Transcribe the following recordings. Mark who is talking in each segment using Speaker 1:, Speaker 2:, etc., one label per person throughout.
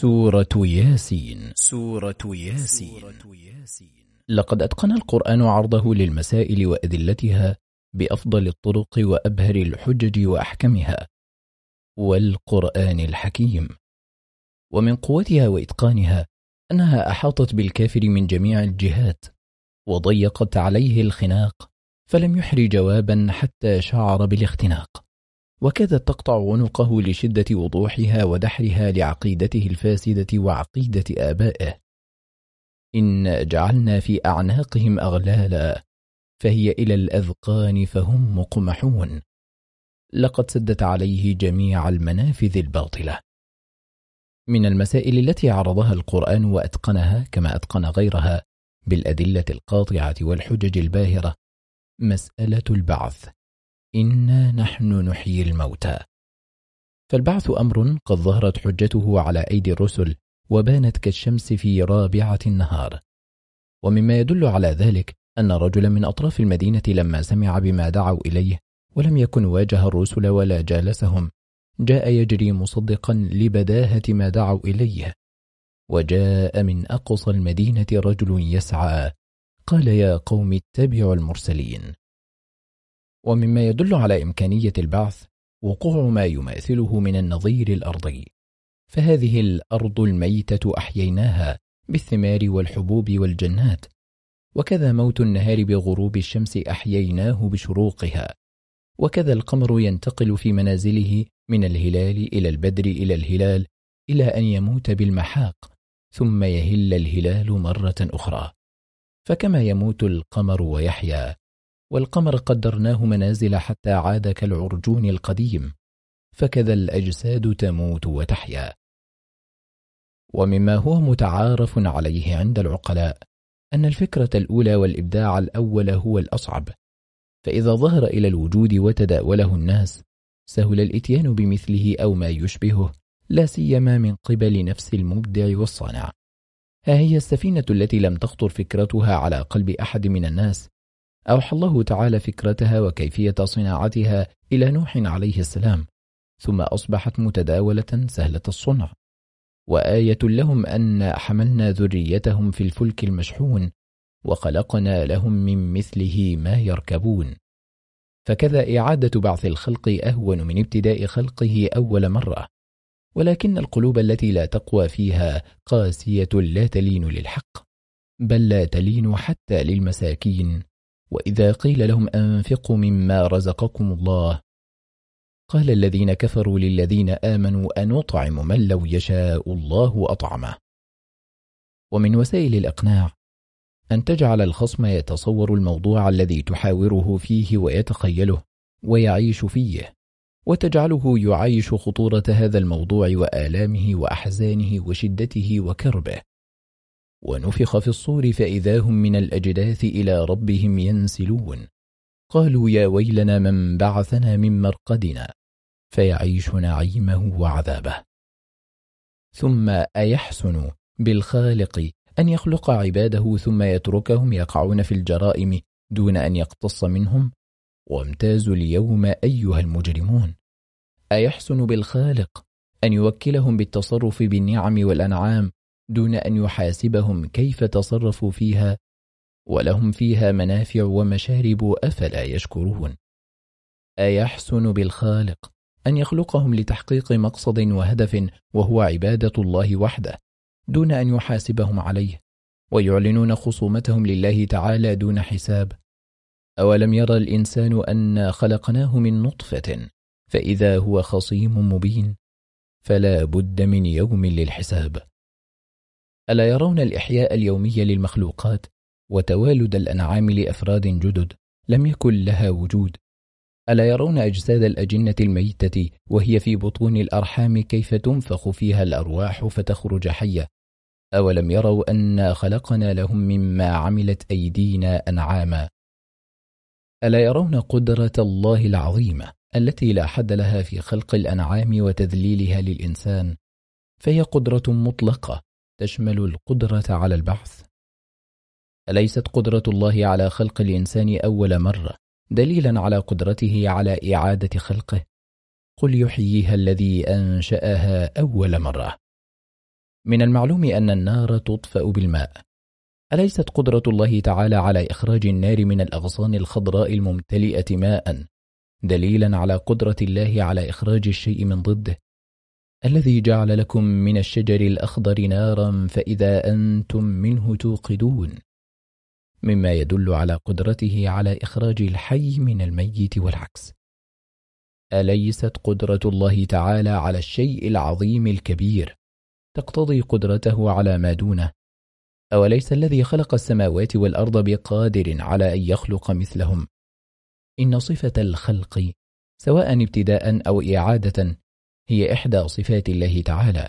Speaker 1: سورة ياسين سورة ياسين لقد أتقن القرآن عرضه للمسائل وأدلتها بأفضل الطرق وأبهر الحجج وأحكمها والقرآن الحكيم ومن قوتها وإتقانها أنها أحاطت بالكافر من جميع الجهات وضيقت عليه الخناق فلم يحر جوابا حتى شعر بالاختناق وكادت تقطع عنقه لشدة وضوحها ودحرها لعقيدته الفاسدة وعقيدة آبائه إن جعلنا في أعناقهم أغلالا فهي إلى الأذقان فهم مقمحون لقد سدت عليه جميع المنافذ الباطلة من المسائل التي عرضها القرآن وأتقنها كما أتقن غيرها بالأدلة القاطعة والحجج الباهرة مسألة البعث إنا نحن نحيي الموتى فالبعث أمر قد ظهرت حجته على أيدي الرسل وبانت كالشمس في رابعة النهار ومما يدل على ذلك أن رجلا من أطراف المدينة لما سمع بما دعوا إليه ولم يكن واجه الرسل ولا جالسهم جاء يجري مصدقا لبداهة ما دعوا إليه وجاء من أقصى المدينة رجل يسعى قال يا قوم اتبعوا المرسلين ومما يدل على إمكانية البعث وقوع ما يماثله من النظير الأرضي فهذه الأرض الميتة أحييناها بالثمار والحبوب والجنات وكذا موت النهار بغروب الشمس أحييناه بشروقها وكذا القمر ينتقل في منازله من الهلال إلى البدر إلى الهلال إلى أن يموت بالمحاق ثم يهل الهلال مرة أخرى فكما يموت القمر ويحيا والقمر قدرناه منازل حتى عاد كالعرجون القديم فكذا الأجساد تموت وتحيا ومما هو متعارف عليه عند العقلاء أن الفكرة الأولى والإبداع الأول هو الأصعب فإذا ظهر إلى الوجود وتداوله الناس سهل الإتيان بمثله أو ما يشبهه لا سيما من قبل نفس المبدع والصانع ها هي السفينة التي لم تخطر فكرتها على قلب أحد من الناس أوحى الله تعالى فكرتها وكيفية صناعتها إلى نوح عليه السلام ثم أصبحت متداولة سهلة الصنع وآية لهم أن حملنا ذريتهم في الفلك المشحون وخلقنا لهم من مثله ما يركبون فكذا إعادة بعث الخلق أهون من ابتداء خلقه أول مرة ولكن القلوب التي لا تقوى فيها قاسية لا تلين للحق بل لا تلين حتى للمساكين وإذا قيل لهم أنفقوا مما رزقكم الله قال الذين كفروا للذين آمنوا أنطعم من لو يشاء الله أطعمه ومن وسائل الأقناع أن تجعل الخصم يتصور الموضوع الذي تحاوره فيه ويتخيله ويعيش فيه وتجعله يعيش خطورة هذا الموضوع وآلامه وأحزانه وشدته وكربه ونفخ في الصور فإذا هم من الأجداث إلى ربهم ينسلون قالوا يا ويلنا من بعثنا من مرقدنا فيعيش نعيمه وعذابه ثم أيحسن بالخالق أن يخلق عباده ثم يتركهم يقعون في الجرائم دون أن يقتص منهم وامتازوا اليوم أيها المجرمون أيحسن بالخالق أن يوكلهم بالتصرف بالنعم والأنعام دون أن يحاسبهم كيف تصرفوا فيها ولهم فيها منافع ومشارب أفلا يشكرون أيحسن بالخالق أن يخلقهم لتحقيق مقصد وهدف وهو عبادة الله وحده دون أن يحاسبهم عليه ويعلنون خصومتهم لله تعالى دون حساب أولم يرى الإنسان أنا خلقناه من نطفة فإذا هو خصيم مبين فلا بد من يوم للحساب ألا يرون الإحياء اليومي للمخلوقات وتوالد الأنعام لأفراد جدد لم يكن لها وجود ألا يرون أجساد الأجنة الميتة وهي في بطون الأرحام كيف تنفخ فيها الأرواح فتخرج حية أولم يروا أنا خلقنا لهم مما عملت أيدينا أنعاما ألا يرون قدرة الله العظيمة التي لا حد لها في خلق الأنعام وتذليلها للإنسان فهي قدرة مطلقة تشمل القدرة على البحث أليست قدرة الله على خلق الإنسان أول مرة دليلا على قدرته على إعادة خلقه قل يحييها الذي أنشأها أول مرة من المعلوم أن النار تطفأ بالماء أليست قدرة الله تعالى على إخراج النار من الأغصان الخضراء الممتلئة ماء دليلا على قدرة الله على إخراج الشيء من ضده الذي جعل لكم من الشجر الأخضر نارا فإذا أنتم منه توقدون مما يدل على قدرته على إخراج الحي من الميت والعكس أليست قدرة الله تعالى على الشيء العظيم الكبير تقتضي قدرته على ما دونه أوليس الذي خلق السماوات والأرض بقادر على أن يخلق مثلهم إن صفة الخلق سواء ابتداء أو إعادة هي إحدى صفات الله تعالى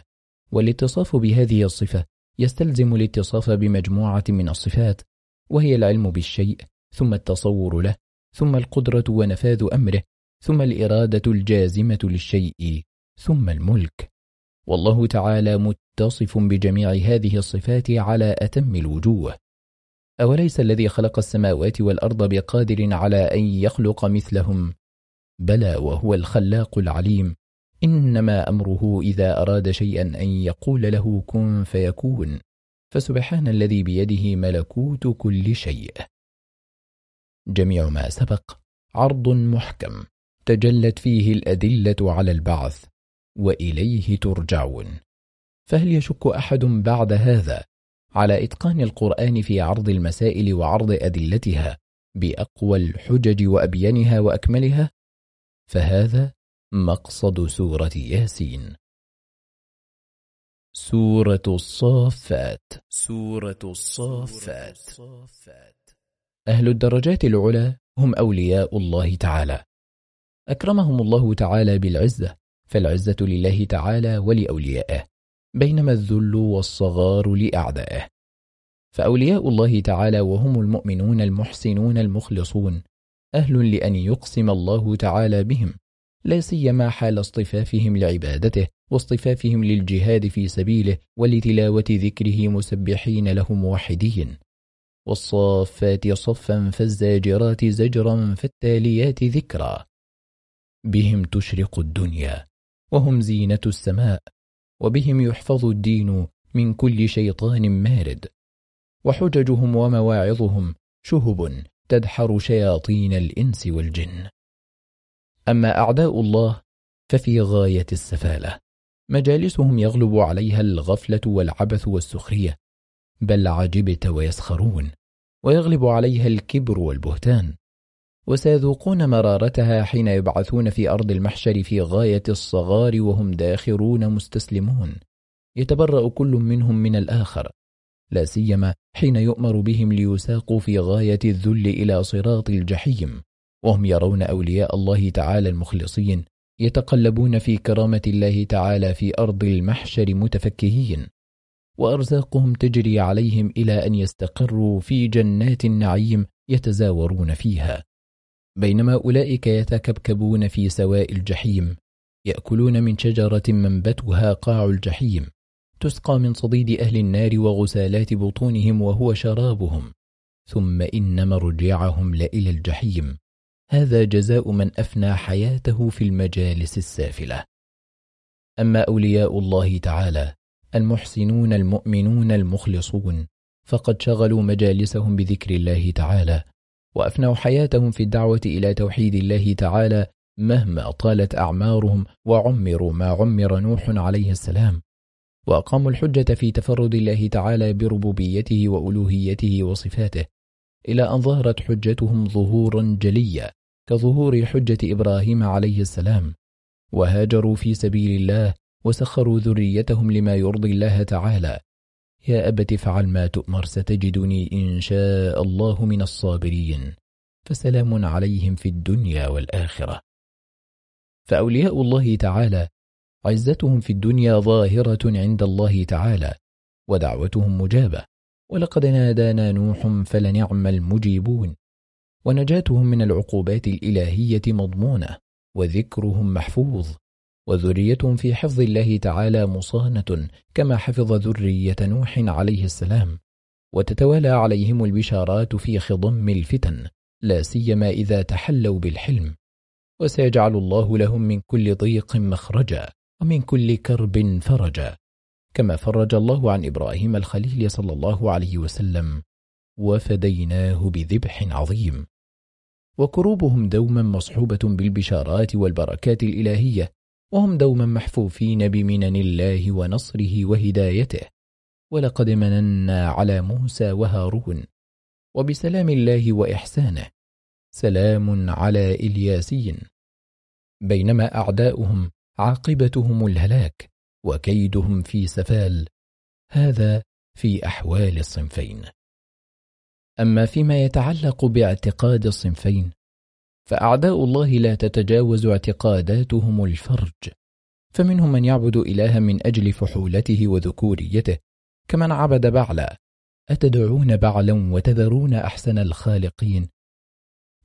Speaker 1: والاتصاف بهذه الصفة يستلزم الاتصاف بمجموعة من الصفات وهي العلم بالشيء ثم التصور له ثم القدرة ونفاذ أمره ثم الإرادة الجازمة للشيء ثم الملك والله تعالى متصف بجميع هذه الصفات على أتم الوجوه أوليس الذي خلق السماوات والأرض بقادر على أن يخلق مثلهم بلى وهو الخلاق العليم إنما أمره إذا أراد شيئا أن يقول له كن فيكون فسبحان الذي بيده ملكوت كل شيء جميع ما سبق عرض محكم تجلت فيه الأدلة على البعث وإليه ترجعون فهل يشك أحد بعد هذا على إتقان القرآن في عرض المسائل وعرض أدلتها بأقوى الحجج وأبينها وأكملها؟ فهذا مقصد سورة ياسين سورة الصافات سورة الصافات أهل الدرجات العلى هم أولياء الله تعالى أكرمهم الله تعالى بالعزة فالعزة لله تعالى ولأوليائه بينما الذل والصغار لأعدائه فأولياء الله تعالى وهم المؤمنون المحسنون المخلصون أهل لأن يقسم الله تعالى بهم لا سيما حال اصطفافهم لعبادته واصطفافهم للجهاد في سبيله ولتلاوة ذكره مسبحين له موحدين والصافات صفا فالزاجرات زجرا فالتاليات ذكرا بهم تشرق الدنيا وهم زينة السماء وبهم يحفظ الدين من كل شيطان مارد وحججهم ومواعظهم شهب تدحر شياطين الإنس والجن أما أعداء الله ففي غاية السفالة مجالسهم يغلب عليها الغفلة والعبث والسخرية بل عجبت ويسخرون ويغلب عليها الكبر والبهتان وسيذوقون مرارتها حين يبعثون في أرض المحشر في غاية الصغار وهم داخرون مستسلمون يتبرأ كل منهم من الآخر لا سيما حين يؤمر بهم ليساقوا في غاية الذل إلى صراط الجحيم وهم يرون أولياء الله تعالى المخلصين يتقلبون في كرامة الله تعالى في أرض المحشر متفكهين وأرزاقهم تجري عليهم إلى أن يستقروا في جنات النعيم يتزاورون فيها بينما أولئك يتكبكبون في سواء الجحيم يأكلون من شجرة منبتها قاع الجحيم تسقى من صديد أهل النار وغسالات بطونهم وهو شرابهم ثم إن مرجعهم لإلى الجحيم هذا جزاء من أفنى حياته في المجالس السافلة أما أولياء الله تعالى المحسنون المؤمنون المخلصون فقد شغلوا مجالسهم بذكر الله تعالى وأفنوا حياتهم في الدعوة إلى توحيد الله تعالى مهما طالت أعمارهم وعمروا ما عمر نوح عليه السلام وأقاموا الحجة في تفرد الله تعالى بربوبيته وألوهيته وصفاته إلى أن ظهرت حجتهم ظهورا جليا كظهور حجة إبراهيم عليه السلام وهاجروا في سبيل الله وسخروا ذريتهم لما يرضي الله تعالى يا أبت فعل ما تؤمر ستجدني إن شاء الله من الصابرين فسلام عليهم في الدنيا والآخرة فأولياء الله تعالى عزتهم في الدنيا ظاهرة عند الله تعالى ودعوتهم مجابة ولقد نادانا نوح فلنعم المجيبون ونجاتهم من العقوبات الإلهية مضمونة وذكرهم محفوظ وذريتهم في حفظ الله تعالى مصانة كما حفظ ذرية نوح عليه السلام وتتوالى عليهم البشارات في خضم الفتن لا سيما إذا تحلوا بالحلم وسيجعل الله لهم من كل ضيق مخرجا ومن كل كرب فرجا كما فرج الله عن إبراهيم الخليل صلى الله عليه وسلم وفديناه بذبح عظيم وكروبهم دوما مصحوبة بالبشارات والبركات الإلهية وهم دوما محفوفين بمنن الله ونصره وهدايته ولقد مننا على موسى وهارون وبسلام الله وإحسانه سلام على إلياسين بينما أعداؤهم عاقبتهم الهلاك وكيدهم في سفال هذا في أحوال الصنفين أما فيما يتعلق باعتقاد الصنفين فأعداء الله لا تتجاوز اعتقاداتهم الفرج فمنهم من يعبد إلها من أجل فحولته وذكوريته كمن عبد بعلا أتدعون بعلا وتذرون أحسن الخالقين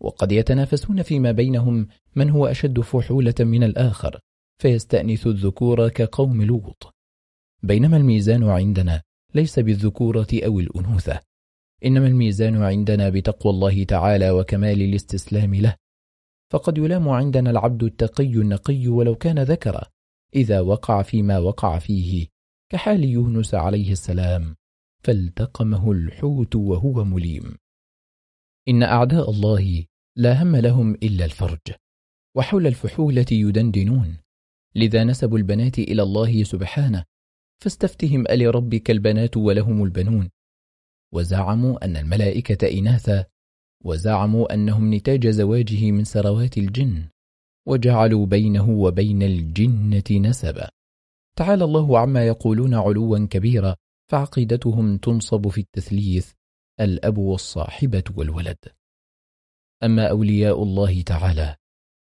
Speaker 1: وقد يتنافسون فيما بينهم من هو أشد فحولة من الآخر فيستأنث الذكور كقوم لوط بينما الميزان عندنا ليس بالذكورة أو الأنوثة إنما الميزان عندنا بتقوى الله تعالى وكمال الاستسلام له فقد يلام عندنا العبد التقي النقي ولو كان ذكرا إذا وقع فيما وقع فيه كحال يونس عليه السلام فالتقمه الحوت وهو مليم إن أعداء الله لا هم لهم إلا الفرج وحول الفحولة يدندنون لذا نسبوا البنات إلى الله سبحانه فاستفتهم ألربك البنات ولهم البنون وزعموا أن الملائكة إناثا وزعموا أنهم نتاج زواجه من سروات الجن وجعلوا بينه وبين الجنة نسبا تعالى الله عما يقولون علوا كبيرا فعقيدتهم تنصب في التثليث الأب والصاحبة والولد أما أولياء الله تعالى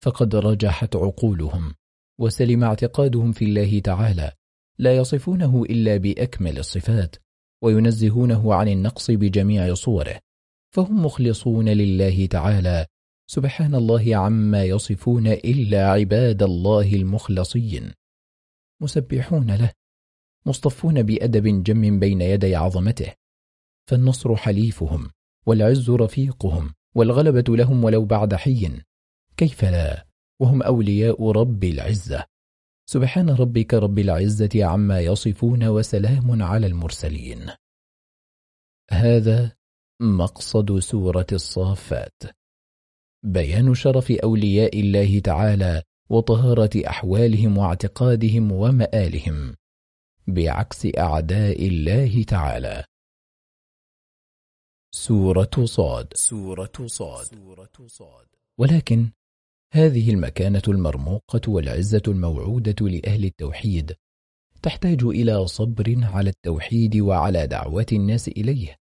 Speaker 1: فقد رجحت عقولهم وسلم اعتقادهم في الله تعالى لا يصفونه إلا بأكمل الصفات وينزهونه عن النقص بجميع صوره فهم مخلصون لله تعالى سبحان الله عما يصفون إلا عباد الله المخلصين مسبحون له مصطفون بأدب جم بين يدي عظمته فالنصر حليفهم والعز رفيقهم والغلبة لهم ولو بعد حين كيف لا وهم أولياء رب العزة سبحان ربك رب العزة عما يصفون وسلام على المرسلين هذا مقصد سورة الصافات بيان شرف أولياء الله تعالى وطهارة أحوالهم واعتقادهم ومآلهم بعكس أعداء الله تعالى سورة صاد, سورة صاد سوره صاد ولكن هذه المكانة المرموقة والعزة الموعودة لأهل التوحيد تحتاج إلى صبر على التوحيد وعلى دعوات الناس إليه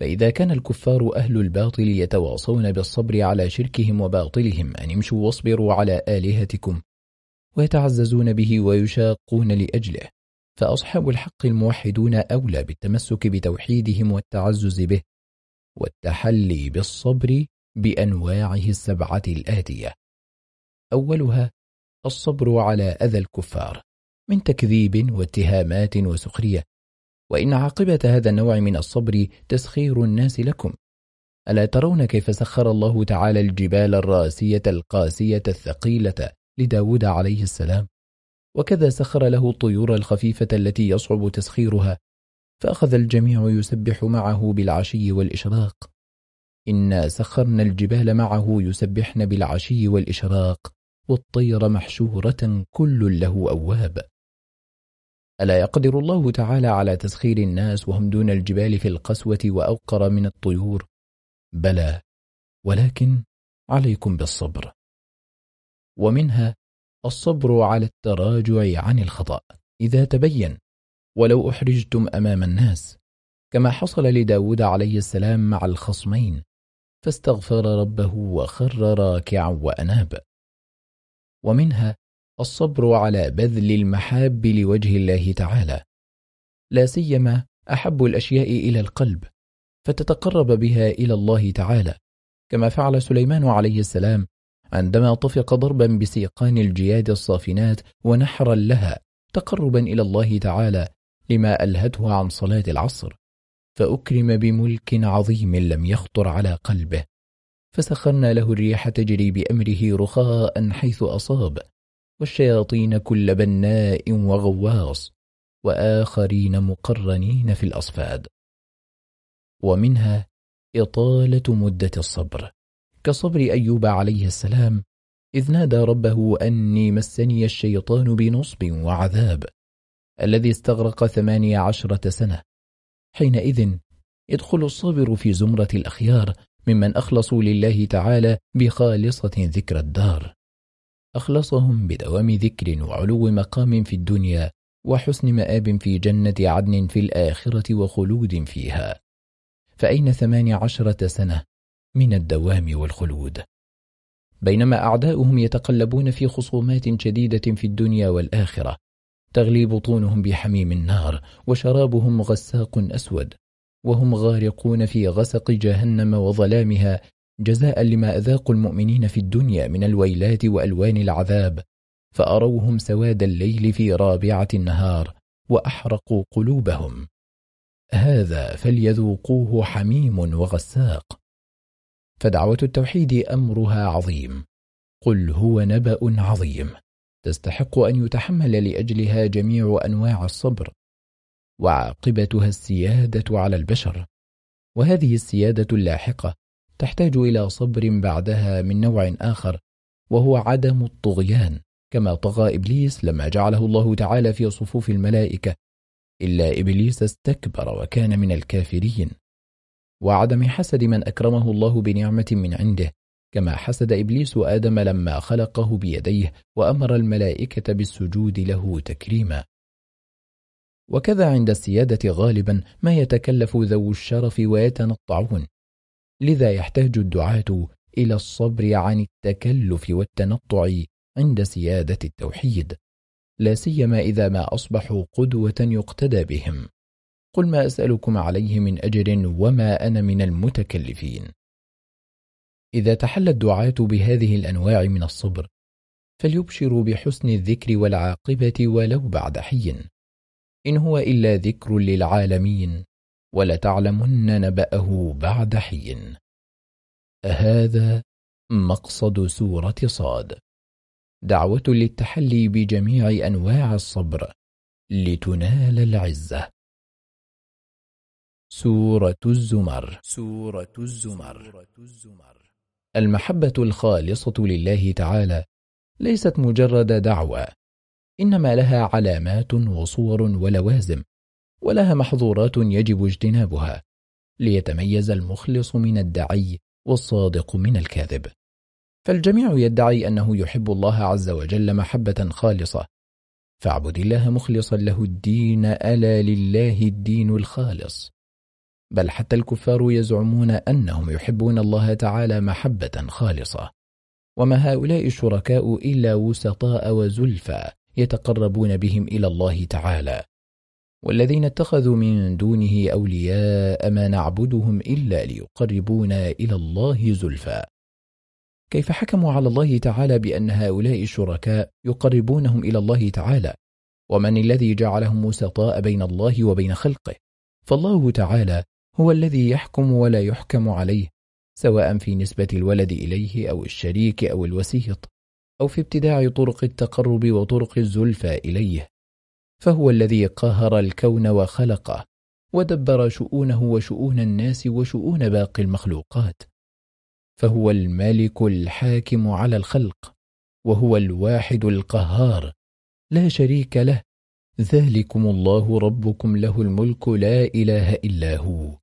Speaker 1: فإذا كان الكفار أهل الباطل يتواصون بالصبر على شركهم وباطلهم أن امشوا واصبروا على آلهتكم ويتعززون به ويشاقون لأجله فأصحاب الحق الموحدون أولى بالتمسك بتوحيدهم والتعزز به والتحلي بالصبر بأنواعه السبعة الآتية أولها الصبر على أذى الكفار من تكذيب واتهامات وسخرية وإن عاقبة هذا النوع من الصبر تسخير الناس لكم ألا ترون كيف سخر الله تعالى الجبال الراسية القاسية الثقيلة لداود عليه السلام وكذا سخر له الطيور الخفيفة التي يصعب تسخيرها فأخذ الجميع يسبح معه بالعشي والإشراق إنا سخرنا الجبال معه يسبحن بالعشي والإشراق والطير محشورة كل له أواب ألا يقدر الله تعالى على تسخير الناس وهم دون الجبال في القسوة وأوقر من الطيور بلى ولكن عليكم بالصبر ومنها الصبر على التراجع عن الخطأ إذا تبين ولو أحرجتم أمام الناس كما حصل لداود عليه السلام مع الخصمين فاستغفر ربه وخر راكعا وأناب ومنها الصبر على بذل المحاب لوجه الله تعالى لا سيما أحب الأشياء إلى القلب فتتقرب بها إلى الله تعالى كما فعل سليمان عليه السلام عندما طفق ضربا بسيقان الجياد الصافنات ونحرا لها تقربا إلى الله تعالى لما ألهته عن صلاة العصر فأكرم بملك عظيم لم يخطر على قلبه فسخرنا له الريح تجري بأمره رخاء حيث أصاب والشياطين كل بناء وغواص وآخرين مقرنين في الأصفاد ومنها إطالة مدة الصبر كصبر أيوب عليه السلام إذ نادى ربه أني مسني الشيطان بنصب وعذاب الذي استغرق ثماني عشرة سنة حينئذ يدخل الصابر في زمرة الأخيار ممن أخلصوا لله تعالى بخالصة ذكر الدار أخلصهم بدوام ذكر وعلو مقام في الدنيا وحسن مآب في جنة عدن في الآخرة وخلود فيها فأين ثمان عشرة سنة من الدوام والخلود بينما أعداؤهم يتقلبون في خصومات شديدة في الدنيا والآخرة تغلي بطونهم بحميم النار وشرابهم غساق أسود وهم غارقون في غسق جهنم وظلامها جزاء لما أذاقوا المؤمنين في الدنيا من الويلات وألوان العذاب فأروهم سواد الليل في رابعة النهار وأحرقوا قلوبهم هذا فليذوقوه حميم وغساق فدعوة التوحيد أمرها عظيم قل هو نبأ عظيم تستحق أن يتحمل لأجلها جميع أنواع الصبر وعاقبتها السيادة على البشر وهذه السيادة اللاحقة تحتاج إلى صبر بعدها من نوع آخر وهو عدم الطغيان كما طغى إبليس لما جعله الله تعالى في صفوف الملائكة إلا إبليس استكبر وكان من الكافرين وعدم حسد من أكرمه الله بنعمة من عنده كما حسد إبليس آدم لما خلقه بيديه وأمر الملائكة بالسجود له تكريما وكذا عند السيادة غالبا ما يتكلف ذو الشرف ويتنطعون لذا يحتاج الدعاة إلى الصبر عن التكلف والتنطع عند سيادة التوحيد لا سيما إذا ما أصبحوا قدوة يقتدى بهم قل ما أسألكم عليه من أجر وما أنا من المتكلفين إذا تحلى الدعاة بهذه الأنواع من الصبر فليبشروا بحسن الذكر والعاقبة ولو بعد حين إن هو إلا ذكر للعالمين ولتعلمن نبأه بعد حين هذا مقصد سورة صاد دعوة للتحلي بجميع أنواع الصبر لتنال العزة سورة الزمر سورة الزمر المحبة الخالصة لله تعالى ليست مجرد دعوة إنما لها علامات وصور ولوازم ولها محظورات يجب اجتنابها ليتميز المخلص من الدعي والصادق من الكاذب فالجميع يدعي أنه يحب الله عز وجل محبة خالصة فاعبد الله مخلصا له الدين ألا لله الدين الخالص بل حتى الكفار يزعمون أنهم يحبون الله تعالى محبة خالصة وما هؤلاء الشركاء إلا وسطاء وزلفى يتقربون بهم إلى الله تعالى والذين اتخذوا من دونه أولياء ما نعبدهم إلا ليقربونا إلى الله زلفى كيف حكموا على الله تعالى بأن هؤلاء الشركاء يقربونهم إلى الله تعالى ومن الذي جعلهم وسطاء بين الله وبين خلقه فالله تعالى هو الذي يحكم ولا يحكم عليه سواء في نسبة الولد إليه أو الشريك أو الوسيط أو في ابتداع طرق التقرب وطرق الزلفى إليه فهو الذي قهر الكون وخلقه ودبر شؤونه وشؤون الناس وشؤون باقي المخلوقات فهو الملك الحاكم على الخلق وهو الواحد القهار لا شريك له ذلكم الله ربكم له الملك لا إله إلا هو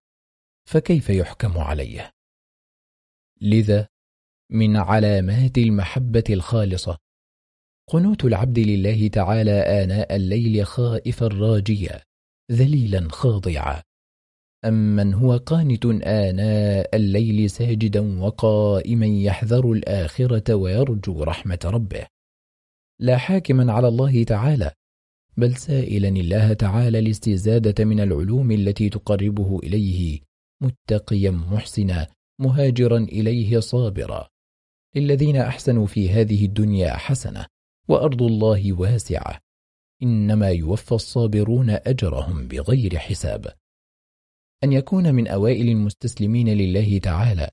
Speaker 1: فكيف يحكم عليه؟ لذا من علامات المحبة الخالصة قنوت العبد لله تعالى آناء الليل خائفا راجيا ذليلا خاضعا أمن هو قانت آناء الليل ساجدا وقائما يحذر الآخرة ويرجو رحمة ربه لا حاكما على الله تعالى بل سائلا الله تعالى الاستزادة من العلوم التي تقربه إليه متقيا محسنا مهاجرا إليه صابرا للذين أحسنوا في هذه الدنيا حسنة وأرض الله واسعة إنما يوفى الصابرون أجرهم بغير حساب أن يكون من أوائل المستسلمين لله تعالى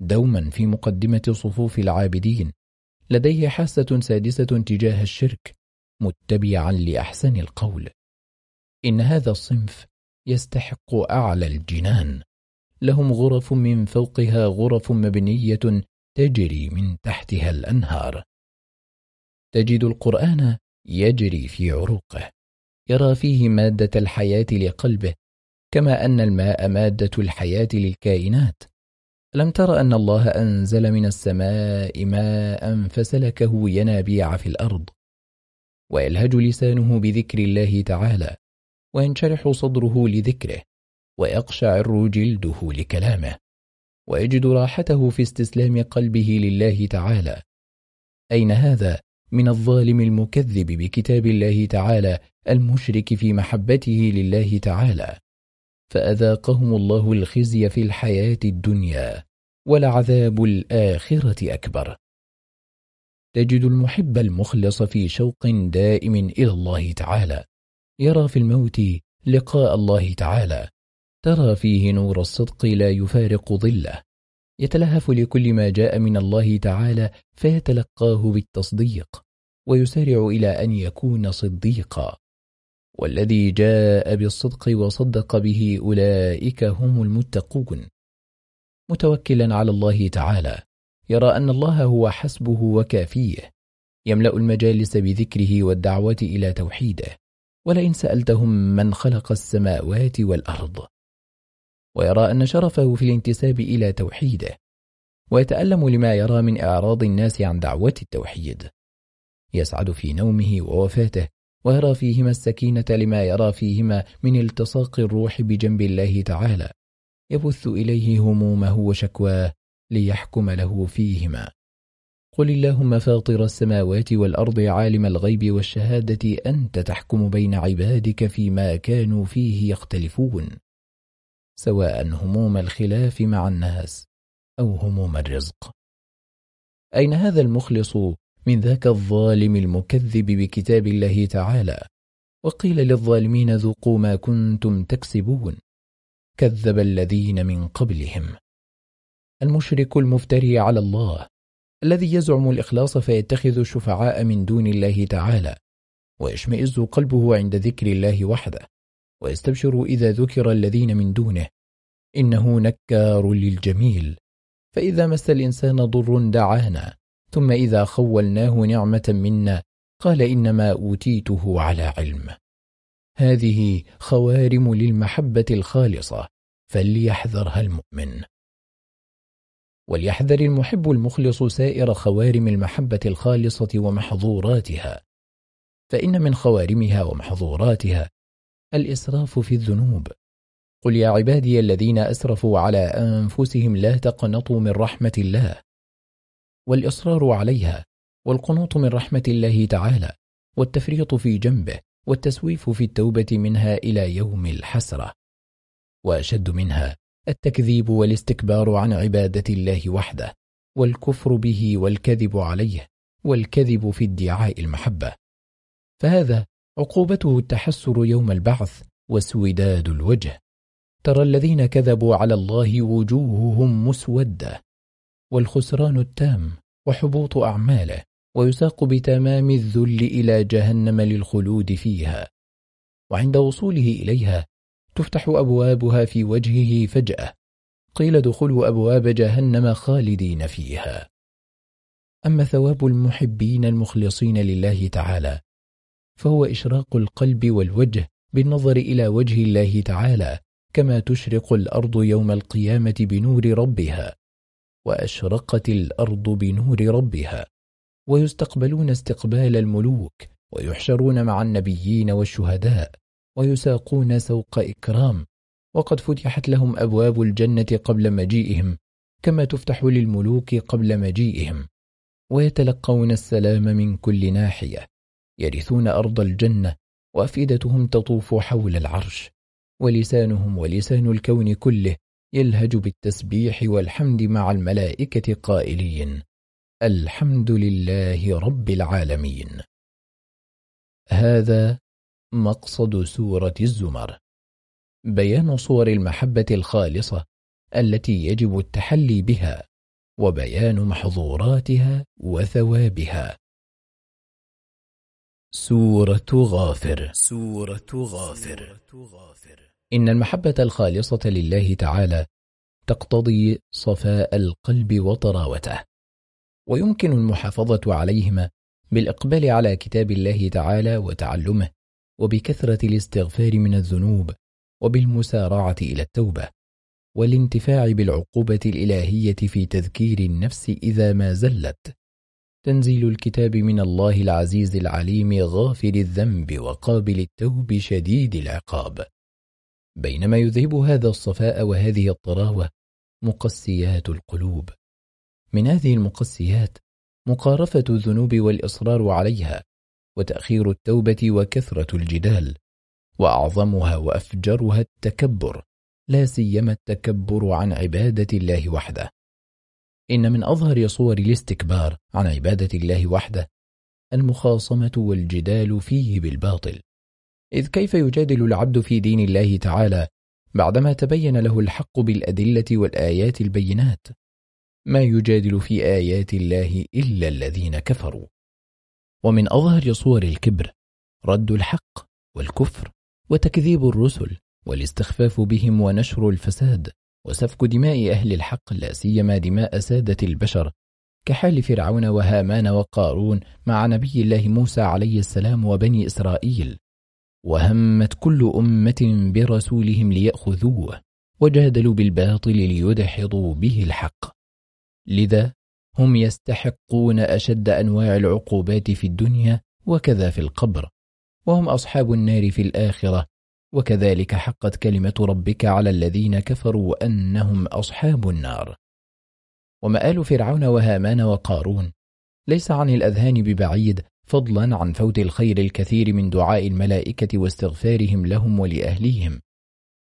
Speaker 1: دوما في مقدمة صفوف العابدين لديه حاسة سادسة تجاه الشرك متبعا لأحسن القول إن هذا الصنف يستحق أعلى الجنان لهم غرف من فوقها غرف مبنية تجري من تحتها الأنهار تجد القرآن يجري في عروقه يرى فيه مادة الحياة لقلبه كما أن الماء مادة الحياة للكائنات ألم تر أن الله أنزل من السماء ماء فسلكه ينابيع في الأرض ويلهج لسانه بذكر الله تعالى وينشرح صدره لذكره ويقشعر جلده لكلامه ويجد راحته في استسلام قلبه لله تعالى أين هذا من الظالم المكذب بكتاب الله تعالى المشرك في محبته لله تعالى فأذاقهم الله الخزي في الحياة الدنيا ولعذاب الآخرة أكبر تجد المحب المخلص في شوق دائم إلى الله تعالى يرى في الموت لقاء الله تعالى ترى فيه نور الصدق لا يفارق ظله يتلهف لكل ما جاء من الله تعالى فيتلقاه بالتصديق ويسارع إلى أن يكون صديقا والذي جاء بالصدق وصدق به أولئك هم المتقون متوكلا على الله تعالى يرى أن الله هو حسبه وكافيه يملأ المجالس بذكره والدعوة إلى توحيده ولئن سألتهم من خلق السماوات والأرض ويرى أن شرفه في الانتساب إلى توحيده ويتألم لما يرى من إعراض الناس عن دعوة التوحيد يسعد في نومه ووفاته ويرى فيهما السكينة لما يرى فيهما من التصاق الروح بجنب الله تعالى يبث إليه همومه وشكواه ليحكم له فيهما قل اللهم فاطر السماوات والأرض عالم الغيب والشهادة أنت تحكم بين عبادك فيما كانوا فيه يختلفون سواء هموم الخلاف مع الناس أو هموم الرزق أين هذا المخلص من ذاك الظالم المكذب بكتاب الله تعالى وقيل للظالمين ذوقوا ما كنتم تكسبون كذب الذين من قبلهم المشرك المفتري على الله الذي يزعم الإخلاص فيتخذ الشفعاء من دون الله تعالى ويشمئز قلبه عند ذكر الله وحده ويستبشر إذا ذكر الذين من دونه إنه نكار للجميل فإذا مس الإنسان ضر دعانا ثم إذا خولناه نعمة منا قال إنما أوتيته على علم هذه خوارم للمحبة الخالصة فليحذرها المؤمن وليحذر المحب المخلص سائر خوارم المحبة الخالصة ومحظوراتها فإن من خوارمها ومحظوراتها الإسراف في الذنوب قل يا عبادي الذين أسرفوا على أنفسهم لا تقنطوا من رحمة الله والإصرار عليها والقنوط من رحمة الله تعالى والتفريط في جنبه والتسويف في التوبة منها إلى يوم الحسرة وأشد منها التكذيب والاستكبار عن عبادة الله وحده والكفر به والكذب عليه والكذب في ادعاء المحبة فهذا عقوبته التحسر يوم البعث وسوداد الوجه ترى الذين كذبوا على الله وجوههم مسودة والخسران التام وحبوط أعماله ويساق بتمام الذل إلى جهنم للخلود فيها وعند وصوله إليها تفتح أبوابها في وجهه فجأة قيل دخلوا أبواب جهنم خالدين فيها أما ثواب المحبين المخلصين لله تعالى فهو إشراق القلب والوجه بالنظر إلى وجه الله تعالى كما تشرق الأرض يوم القيامة بنور ربها وأشرقت الأرض بنور ربها ويستقبلون استقبال الملوك ويحشرون مع النبيين والشهداء ويساقون سوق إكرام وقد فتحت لهم أبواب الجنة قبل مجيئهم كما تفتح للملوك قبل مجيئهم ويتلقون السلام من كل ناحية يرثون أرض الجنة وأفئدتهم تطوف حول العرش ولسانهم ولسان الكون كله يلهج بالتسبيح والحمد مع الملائكة قائلين الحمد لله رب العالمين هذا مقصد سورة الزمر بيان صور المحبة الخالصة التي يجب التحلي بها وبيان محظوراتها وثوابها سورة غافر سورة غافر إن المحبة الخالصة لله تعالى تقتضي صفاء القلب وطراوته ويمكن المحافظة عليهما بالإقبال على كتاب الله تعالى وتعلمه وبكثرة الاستغفار من الذنوب وبالمسارعة إلى التوبة والانتفاع بالعقوبة الإلهية في تذكير النفس إذا ما زلت تنزيل الكتاب من الله العزيز العليم غافل الذنب وقابل التوب شديد العقاب بينما يذهب هذا الصفاء وهذه الطراوة مقسيات القلوب من هذه المقسيات مقارفة الذنوب والإصرار عليها وتأخير التوبة وكثرة الجدال وأعظمها وأفجرها التكبر لا سيما التكبر عن عبادة الله وحده إن من أظهر صور الاستكبار عن عبادة الله وحده المخاصمة والجدال فيه بالباطل إذ كيف يجادل العبد في دين الله تعالى بعدما تبين له الحق بالأدلة والآيات البينات ما يجادل في آيات الله إلا الذين كفروا ومن أظهر صور الكبر رد الحق والكفر وتكذيب الرسل والاستخفاف بهم ونشر الفساد وسفك دماء أهل الحق لا سيما دماء سادة البشر كحال فرعون وهامان وقارون مع نبي الله موسى عليه السلام وبني إسرائيل وهمت كل أمة برسولهم ليأخذوه وجادلوا بالباطل ليدحضوا به الحق لذا هم يستحقون أشد أنواع العقوبات في الدنيا وكذا في القبر وهم أصحاب النار في الآخرة وكذلك حقت كلمة ربك على الذين كفروا أنهم أصحاب النار ومآل فرعون وهامان وقارون ليس عن الأذهان ببعيد فضلا عن فوت الخير الكثير من دعاء الملائكة واستغفارهم لهم ولأهليهم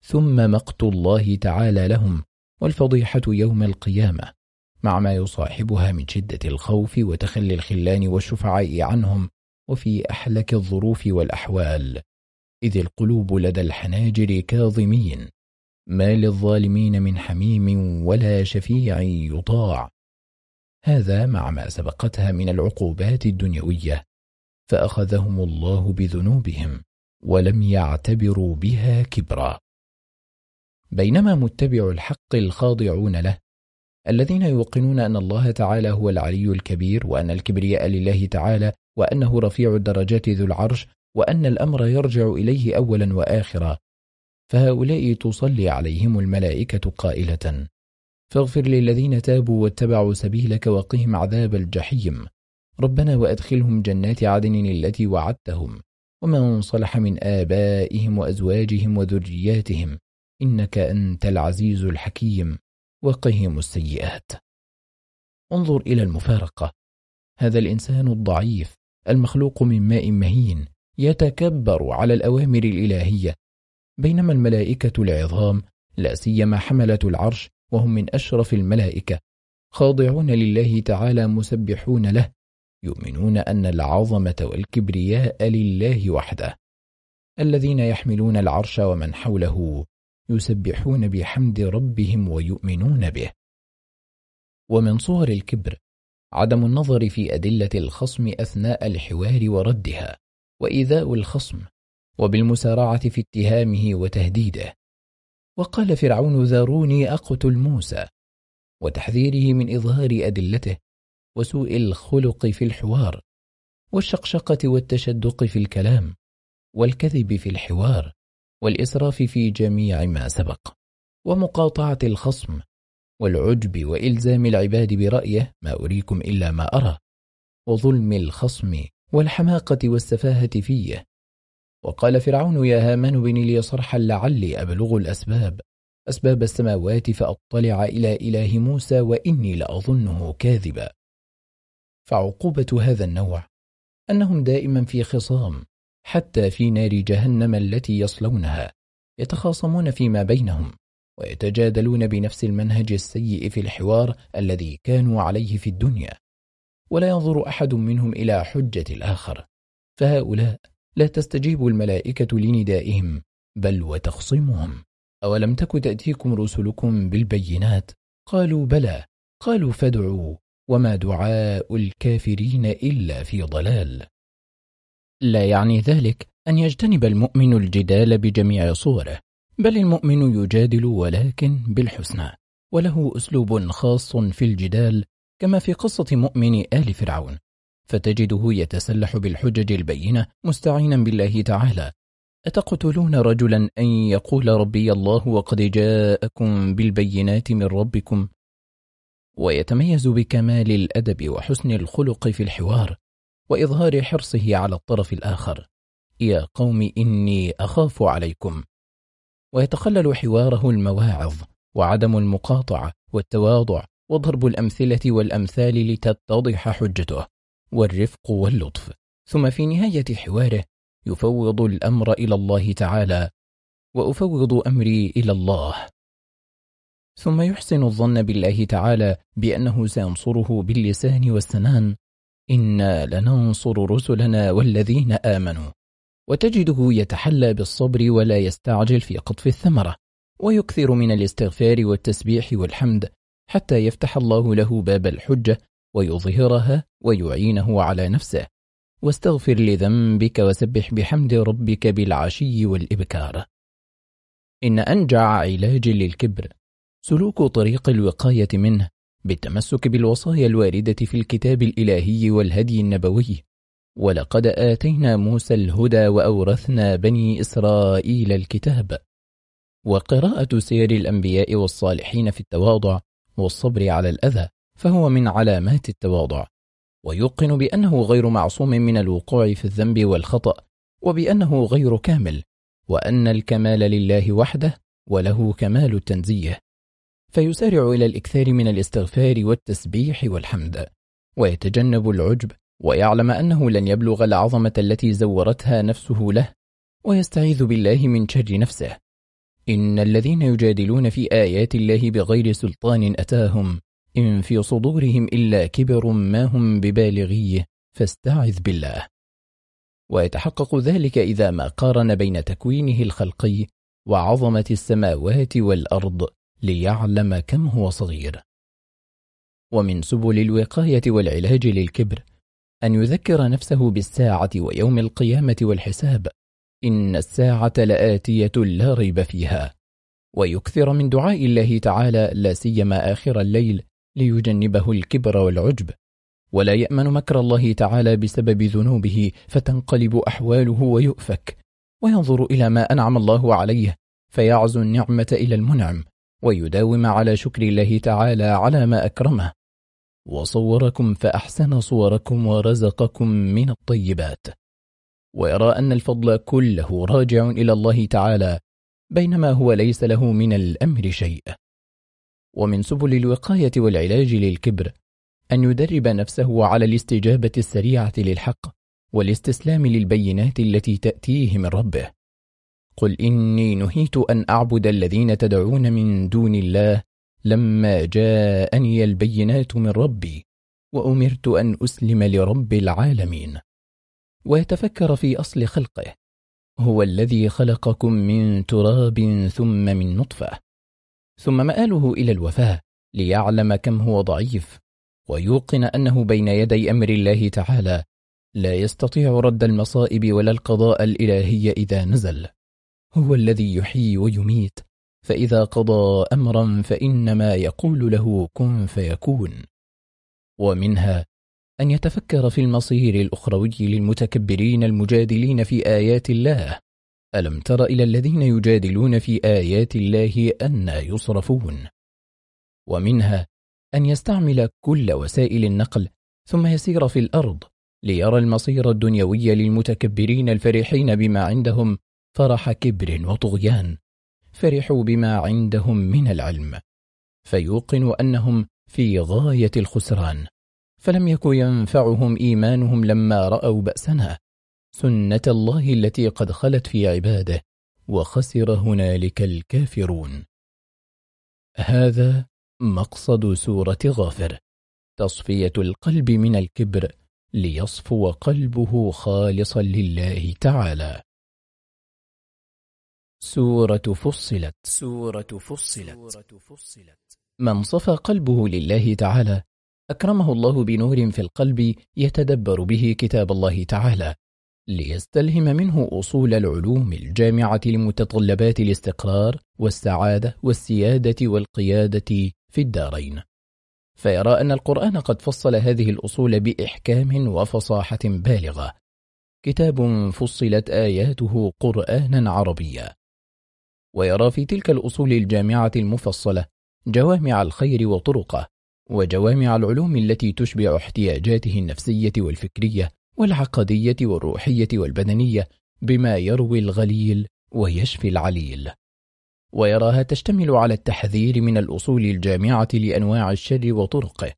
Speaker 1: ثم مقت الله تعالى لهم والفضيحة يوم القيامة مع ما يصاحبها من شدة الخوف وتخلي الخلان والشفعاء عنهم وفي أحلك الظروف والأحوال إذ القلوب لدى الحناجر كاظمين ما للظالمين من حميم ولا شفيع يطاع هذا مع ما سبقتها من العقوبات الدنيوية فأخذهم الله بذنوبهم ولم يعتبروا بها كبرا بينما متبع الحق الخاضعون له الذين يوقنون أن الله تعالى هو العلي الكبير وأن الكبرياء لله تعالى وأنه رفيع الدرجات ذو العرش وأن الأمر يرجع إليه أولا وآخرا فهؤلاء تصلي عليهم الملائكة قائلة فاغفر للذين تابوا واتبعوا سبيلك وقهم عذاب الجحيم ربنا وأدخلهم جنات عدن التي وعدتهم ومن صلح من آبائهم وأزواجهم وذرياتهم إنك أنت العزيز الحكيم وقهم السيئات انظر إلى المفارقة هذا الإنسان الضعيف المخلوق من ماء مهين يتكبر على الأوامر الإلهية بينما الملائكة العظام لا سيما حملة العرش وهم من أشرف الملائكة خاضعون لله تعالى مسبحون له يؤمنون أن العظمة والكبرياء لله وحده الذين يحملون العرش ومن حوله يسبحون بحمد ربهم ويؤمنون به ومن صور الكبر عدم النظر في أدلة الخصم أثناء الحوار وردها وإيذاء الخصم وبالمسارعة في اتهامه وتهديده وقال فرعون ذروني أقتل موسى وتحذيره من إظهار أدلته وسوء الخلق في الحوار والشقشقة والتشدق في الكلام والكذب في الحوار والإسراف في جميع ما سبق ومقاطعة الخصم والعجب وإلزام العباد برأيه ما أريكم إلا ما أرى وظلم الخصم والحماقة والسفاهة فيه وقال فرعون يا هامان بن لي صرحا لعلي أبلغ الأسباب أسباب السماوات فأطلع إلى إله موسى وإني لأظنه كاذبا فعقوبة هذا النوع أنهم دائما في خصام حتى في نار جهنم التي يصلونها يتخاصمون فيما بينهم ويتجادلون بنفس المنهج السيء في الحوار الذي كانوا عليه في الدنيا ولا ينظر أحد منهم إلى حجة الآخر فهؤلاء لا تستجيب الملائكة لندائهم بل وتخصمهم أولم تك تأتيكم رسلكم بالبينات قالوا بلى قالوا فادعوا وما دعاء الكافرين إلا في ضلال لا يعني ذلك أن يجتنب المؤمن الجدال بجميع صوره بل المؤمن يجادل ولكن بالحسنى وله أسلوب خاص في الجدال كما في قصة مؤمن آل فرعون فتجده يتسلح بالحجج البينة مستعينا بالله تعالى أتقتلون رجلا أن يقول ربي الله وقد جاءكم بالبينات من ربكم ويتميز بكمال الأدب وحسن الخلق في الحوار وإظهار حرصه على الطرف الآخر يا قوم إني أخاف عليكم ويتخلل حواره المواعظ وعدم المقاطعة والتواضع وضرب الأمثلة والأمثال لتتضح حجته والرفق واللطف ثم في نهاية حواره يفوض الأمر إلى الله تعالى وأفوض أمري إلى الله ثم يحسن الظن بالله تعالى بأنه سينصره باللسان والسنان إنا لننصر رسلنا والذين آمنوا وتجده يتحلى بالصبر ولا يستعجل في قطف الثمرة ويكثر من الاستغفار والتسبيح والحمد حتى يفتح الله له باب الحجة ويظهرها ويعينه على نفسه واستغفر لذنبك وسبح بحمد ربك بالعشي والإبكار إن أنجع علاج للكبر سلوك طريق الوقاية منه بالتمسك بالوصايا الواردة في الكتاب الإلهي والهدي النبوي ولقد آتينا موسى الهدى وأورثنا بني إسرائيل الكتاب وقراءة سير الأنبياء والصالحين في التواضع والصبر على الأذى فهو من علامات التواضع ويوقن بأنه غير معصوم من الوقوع في الذنب والخطأ وبأنه غير كامل وأن الكمال لله وحده وله كمال التنزيه فيسارع إلى الإكثار من الاستغفار والتسبيح والحمد ويتجنب العجب ويعلم أنه لن يبلغ العظمة التي زورتها نفسه له ويستعيذ بالله من شر نفسه إن الذين يجادلون في آيات الله بغير سلطان أتاهم إن في صدورهم إلا كبر ما هم ببالغيه فاستعذ بالله ويتحقق ذلك إذا ما قارن بين تكوينه الخلقي وعظمة السماوات والأرض ليعلم كم هو صغير ومن سبل الوقاية والعلاج للكبر أن يذكر نفسه بالساعة ويوم القيامة والحساب إن الساعة لآتية لا ريب فيها ويكثر من دعاء الله تعالى لا سيما آخر الليل ليجنبه الكبر والعجب ولا يأمن مكر الله تعالى بسبب ذنوبه فتنقلب أحواله ويؤفك وينظر إلى ما أنعم الله عليه فيعزو النعمة إلى المنعم ويداوم على شكر الله تعالى على ما أكرمه وصوركم فأحسن صوركم ورزقكم من الطيبات ويرى أن الفضل كله راجع إلى الله تعالى بينما هو ليس له من الأمر شيء ومن سبل الوقاية والعلاج للكبر أن يدرب نفسه على الاستجابة السريعة للحق والاستسلام للبينات التي تأتيه من ربه قل إني نهيت أن أعبد الذين تدعون من دون الله لما جاءني البينات من ربي وأمرت أن أسلم لرب العالمين ويتفكر في أصل خلقه هو الذي خلقكم من تراب ثم من نطفة ثم مآله إلى الوفاة ليعلم كم هو ضعيف ويوقن أنه بين يدي أمر الله تعالى لا يستطيع رد المصائب ولا القضاء الإلهي إذا نزل هو الذي يحيي ويميت فإذا قضى أمرا فإنما يقول له كن فيكون ومنها أن يتفكر في المصير الأخروي للمتكبرين المجادلين في آيات الله ألم تر إلى الذين يجادلون في آيات الله أن يصرفون ومنها أن يستعمل كل وسائل النقل ثم يسير في الأرض ليرى المصير الدنيوي للمتكبرين الفرحين بما عندهم فرح كبر وطغيان فرحوا بما عندهم من العلم فيوقن أنهم في غاية الخسران فلم يك ينفعهم إيمانهم لما رأوا بأسنا سنة الله التي قد خلت في عباده وخسر هنالك الكافرون هذا مقصد سورة غافر تصفية القلب من الكبر ليصفو قلبه خالصا لله تعالى سورة فصلت سورة فصلت من صفى قلبه لله تعالى أكرمه الله بنور في القلب يتدبر به كتاب الله تعالى ليستلهم منه أصول العلوم الجامعة لمتطلبات الاستقرار والسعادة والسيادة والقيادة في الدارين فيرى أن القرآن قد فصل هذه الأصول بإحكام وفصاحة بالغة كتاب فصلت آياته قرآنا عربيا ويرى في تلك الأصول الجامعة المفصلة جوامع الخير وطرقه وجوامع العلوم التي تشبع احتياجاته النفسية والفكرية والعقدية والروحية والبدنية بما يروي الغليل ويشفي العليل ويراها تشتمل على التحذير من الأصول الجامعة لأنواع الشر وطرقه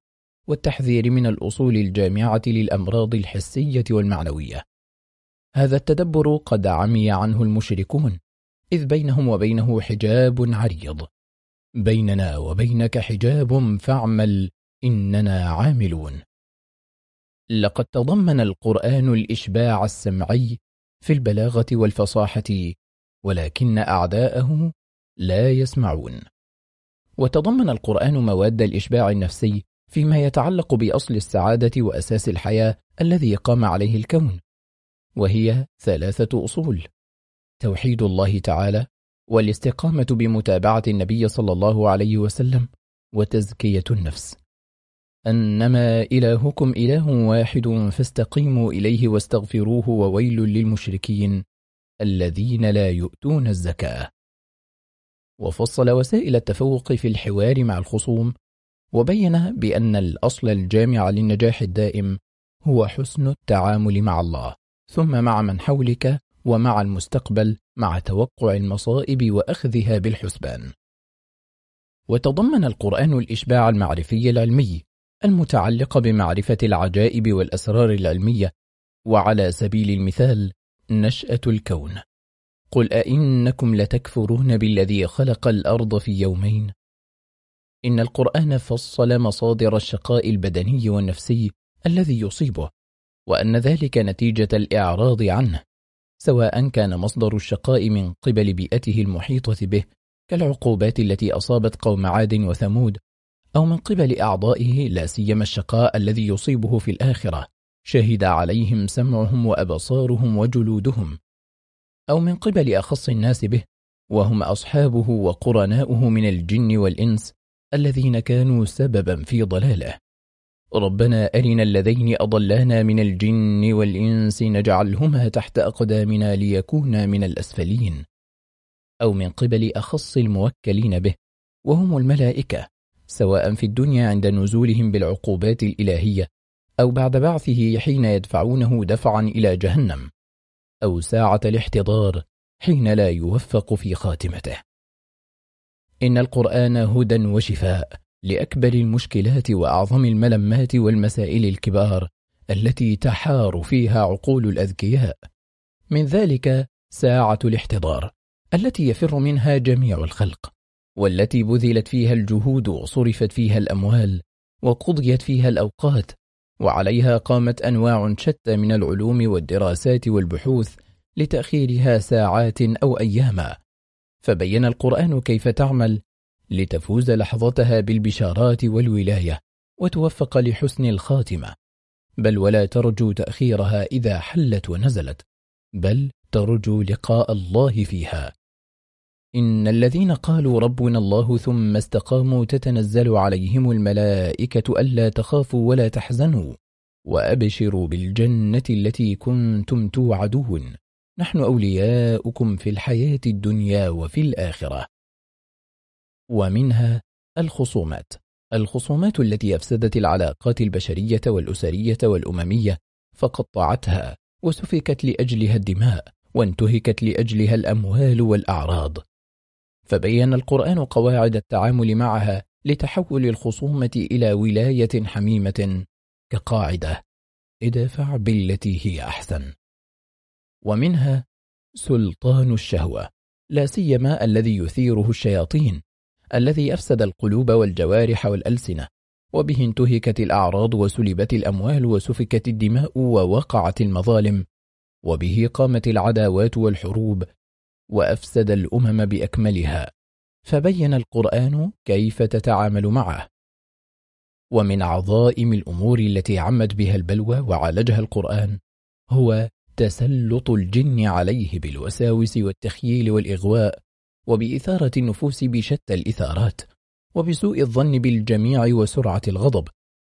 Speaker 1: والتحذير من الأصول الجامعة للأمراض الحسية والمعنوية هذا التدبر قد عمي عنه المشركون إذ بينهم وبينه حجاب عريض بيننا وبينك حجاب فاعمل إننا عاملون لقد تضمن القرآن الإشباع السمعي في البلاغة والفصاحة ولكن أعداءه لا يسمعون وتضمن القرآن مواد الإشباع النفسي فيما يتعلق بأصل السعادة وأساس الحياة الذي قام عليه الكون وهي ثلاثة أصول توحيد الله تعالى والاستقامة بمتابعة النبي صلى الله عليه وسلم وتزكية النفس أنما إلهكم إله واحد فاستقيموا إليه واستغفروه وويل للمشركين الذين لا يؤتون الزكاة وفصل وسائل التفوق في الحوار مع الخصوم وبين بأن الأصل الجامع للنجاح الدائم هو حسن التعامل مع الله ثم مع من حولك ومع المستقبل مع توقع المصائب وأخذها بالحسبان وتضمن القرآن الإشباع المعرفي العلمي المتعلق بمعرفة العجائب والأسرار العلمية وعلى سبيل المثال نشأة الكون قل أئنكم لتكفرون بالذي خلق الأرض في يومين إن القرآن فصل مصادر الشقاء البدني والنفسي الذي يصيبه وأن ذلك نتيجة الإعراض عنه سواء كان مصدر الشقاء من قبل بيئته المحيطة به كالعقوبات التي أصابت قوم عاد وثمود أو من قبل أعضائه لا سيما الشقاء الذي يصيبه في الآخرة شهد عليهم سمعهم وأبصارهم وجلودهم أو من قبل أخص الناس به وهم أصحابه وقرناؤه من الجن والإنس الذين كانوا سببا في ضلاله ربنا أرنا الذين أضلانا من الجن والإنس نجعلهما تحت أقدامنا ليكونا من الأسفلين أو من قبل أخص الموكلين به وهم الملائكة سواء في الدنيا عند نزولهم بالعقوبات الإلهية أو بعد بعثه حين يدفعونه دفعا إلى جهنم أو ساعة الاحتضار حين لا يوفق في خاتمته إن القرآن هدى وشفاء لأكبر المشكلات وأعظم الملمات والمسائل الكبار التي تحار فيها عقول الأذكياء من ذلك ساعة الاحتضار التي يفر منها جميع الخلق والتي بذلت فيها الجهود وصرفت فيها الأموال وقضيت فيها الأوقات وعليها قامت أنواع شتى من العلوم والدراسات والبحوث لتأخيرها ساعات أو أياما فبين القرآن كيف تعمل لتفوز لحظتها بالبشارات والولاية وتوفق لحسن الخاتمة بل ولا ترجو تأخيرها إذا حلت ونزلت بل ترجو لقاء الله فيها إن الذين قالوا ربنا الله ثم استقاموا تتنزل عليهم الملائكة ألا تخافوا ولا تحزنوا وأبشروا بالجنة التي كنتم توعدون نحن أولياؤكم في الحياة الدنيا وفي الآخرة ومنها الخصومات الخصومات التي أفسدت العلاقات البشرية والأسرية والأممية فقطعتها وسفكت لأجلها الدماء وانتهكت لأجلها الأموال والأعراض فبين القرآن قواعد التعامل معها لتحول الخصومة إلى ولاية حميمة كقاعدة ادافع بالتي هي أحسن ومنها سلطان الشهوة لا سيما الذي يثيره الشياطين الذي أفسد القلوب والجوارح والألسنة وبه انتهكت الأعراض وسلبت الأموال وسفكت الدماء ووقعت المظالم وبه قامت العداوات والحروب وأفسد الأمم بأكملها فبين القرآن كيف تتعامل معه ومن عظائم الأمور التي عمت بها البلوى وعالجها القرآن هو تسلط الجن عليه بالوساوس والتخييل والإغواء وبإثارة النفوس بشتى الإثارات وبسوء الظن بالجميع وسرعة الغضب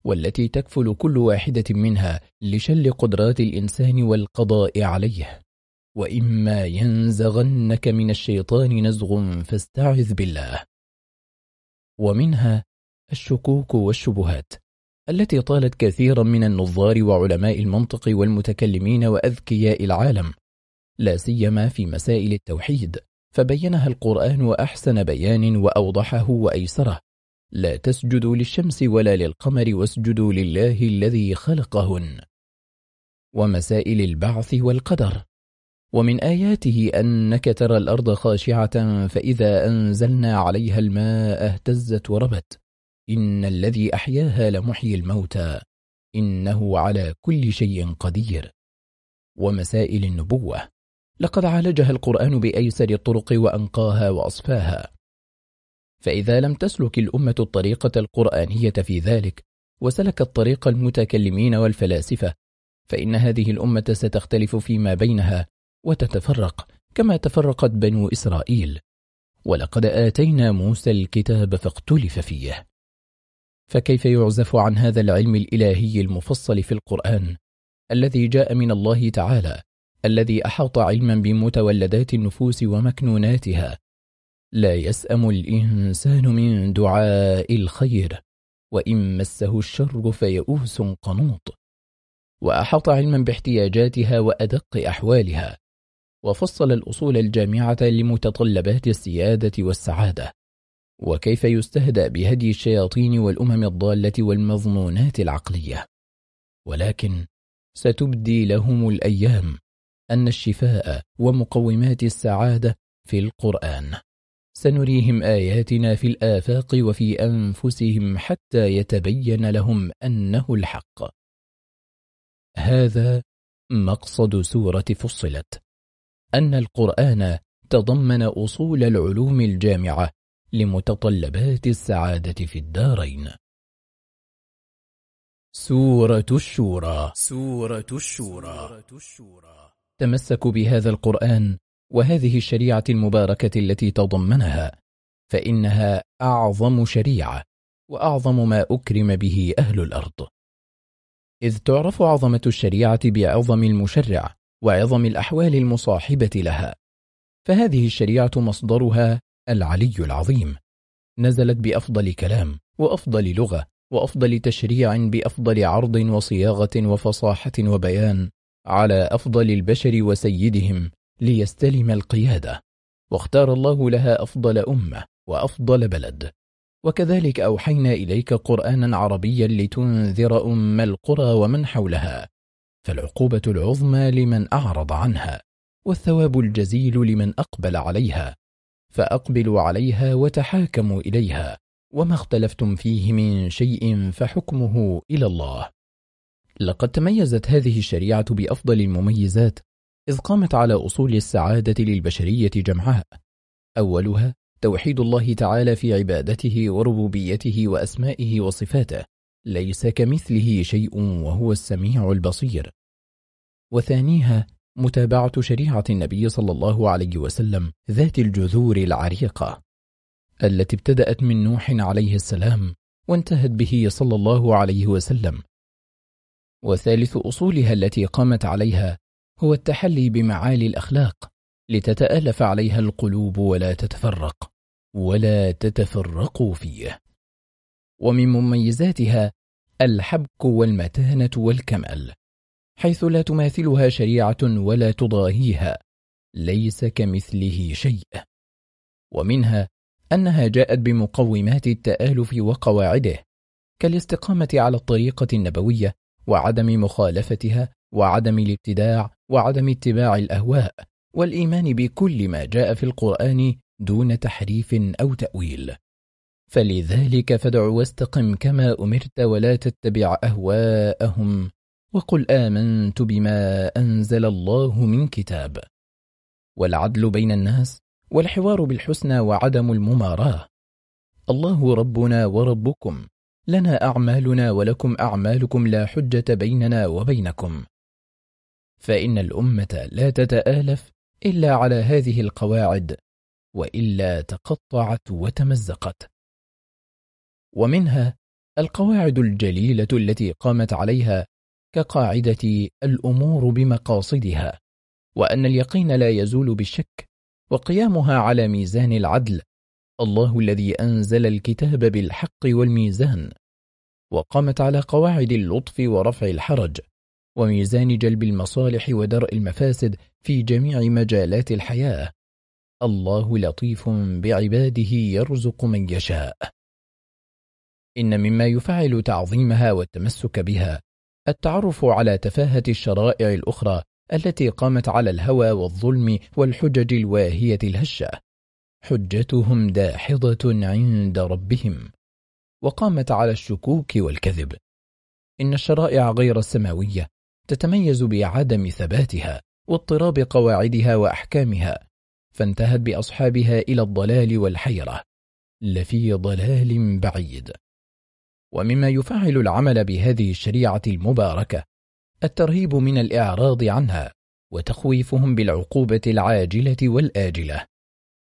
Speaker 1: والتي تكفل كل واحدة منها لشل قدرات الإنسان والقضاء عليه وإما ينزغنك من الشيطان نزغ فاستعذ بالله ومنها الشكوك والشبهات التي طالت كثيرا من النظار وعلماء المنطق والمتكلمين وأذكياء العالم لا سيما في مسائل التوحيد فبينها القرآن أحسن بيان وأوضحه وأيسره لا تسجدوا للشمس ولا للقمر واسجدوا لله الذي خلقهن ومسائل البعث والقدر ومن آياته أنك ترى الأرض خاشعة فإذا أنزلنا عليها الماء اهتزت وربت إن الذي أحياها لمحيي الموتى إنه على كل شيء قدير ومسائل النبوة لقد عالجها القرآن بأيسر الطرق وأنقاها وأصفاها فإذا لم تسلك الأمة الطريقة القرآنية في ذلك وسلكت طريق المتكلمين والفلاسفة فإن هذه الأمة ستختلف فيما بينها وتتفرق كما تفرقت بنو إسرائيل ولقد آتينا موسى الكتاب فاختلف فيه فكيف يعزف عن هذا العلم الإلهي المفصل في القرآن الذي جاء من الله تعالى الذي أحاط علما بمتولدات النفوس ومكنوناتها لا يسأم الإنسان من دعاء الخير وإن مسه الشر فيئوس قنوط وأحاط علما باحتياجاتها وأدق أحوالها وفصل الأصول الجامعة لمتطلبات السيادة والسعادة وكيف يستهدأ بهدي الشياطين والأمم الضالة والمظنونات العقلية ولكن ستبدي لهم الأيام أن الشفاء ومقومات السعادة في القرآن سنريهم آياتنا في الآفاق وفي أنفسهم حتى يتبين لهم أنه الحق هذا مقصد سورة فصلت أن القرآن تضمن أصول العلوم الجامعة لمتطلبات السعادة في الدارين سورة الشورى سورة الشورى تمسكوا بهذا القرآن وهذه الشريعة المباركة التي تضمنها فإنها أعظم شريعة وأعظم ما أكرم به أهل الأرض إذ تعرف عظمة الشريعة بعظم المشرع وعظم الأحوال المصاحبة لها فهذه الشريعة مصدرها العلي العظيم نزلت بأفضل كلام وأفضل لغة وأفضل تشريع بأفضل عرض وصياغة وفصاحة وبيان على أفضل البشر وسيدهم ليستلم القيادة واختار الله لها أفضل أمة وأفضل بلد وكذلك أوحينا إليك قرآنا عربيا لتنذر أم القرى ومن حولها فالعقوبة العظمى لمن أعرض عنها والثواب الجزيل لمن أقبل عليها فأقبلوا عليها وتحاكموا إليها وما اختلفتم فيه من شيء فحكمه إلى الله لقد تميزت هذه الشريعة بأفضل المميزات إذ قامت على أصول السعادة للبشرية جمعها أولها توحيد الله تعالى في عبادته وربوبيته وأسمائه وصفاته ليس كمثله شيء وهو السميع البصير وثانيها متابعة شريعة النبي صلى الله عليه وسلم ذات الجذور العريقة التي ابتدأت من نوح عليه السلام وانتهت به صلى الله عليه وسلم وثالث أصولها التي قامت عليها هو التحلي بمعالي الأخلاق لتتألف عليها القلوب ولا تتفرق ولا تتفرق فيه ومن مميزاتها الحبك والمتانة والكمال حيث لا تماثلها شريعة ولا تضاهيها ليس كمثله شيء ومنها أنها جاءت بمقومات التآلف وقواعده كالاستقامة على الطريقة النبوية وعدم مخالفتها وعدم الابتداع وعدم اتباع الأهواء والإيمان بكل ما جاء في القرآن دون تحريف أو تأويل فلذلك فدع واستقم كما أمرت ولا تتبع أهواءهم وقل آمنت بما أنزل الله من كتاب والعدل بين الناس والحوار بالحسنى وعدم المماراة الله ربنا وربكم لنا أعمالنا ولكم أعمالكم لا حجة بيننا وبينكم فإن الأمة لا تتآلف إلا على هذه القواعد وإلا تقطعت وتمزقت ومنها القواعد الجليلة التي قامت عليها كقاعدة الأمور بمقاصدها وأن اليقين لا يزول بالشك وقيامها على ميزان العدل الله الذي أنزل الكتاب بالحق والميزان وقامت على قواعد اللطف ورفع الحرج وميزان جلب المصالح ودرء المفاسد في جميع مجالات الحياة الله لطيف بعباده يرزق من يشاء إن مما يفعل تعظيمها والتمسك بها التعرف على تفاهة الشرائع الأخرى التي قامت على الهوى والظلم والحجج الواهية الهشة حجتهم داحضة عند ربهم وقامت على الشكوك والكذب إن الشرائع غير السماوية تتميز بعدم ثباتها واضطراب قواعدها وأحكامها فانتهت بأصحابها إلى الضلال والحيرة لفي ضلال بعيد ومما يفعل العمل بهذه الشريعة المباركة الترهيب من الإعراض عنها وتخويفهم بالعقوبة العاجلة والآجلة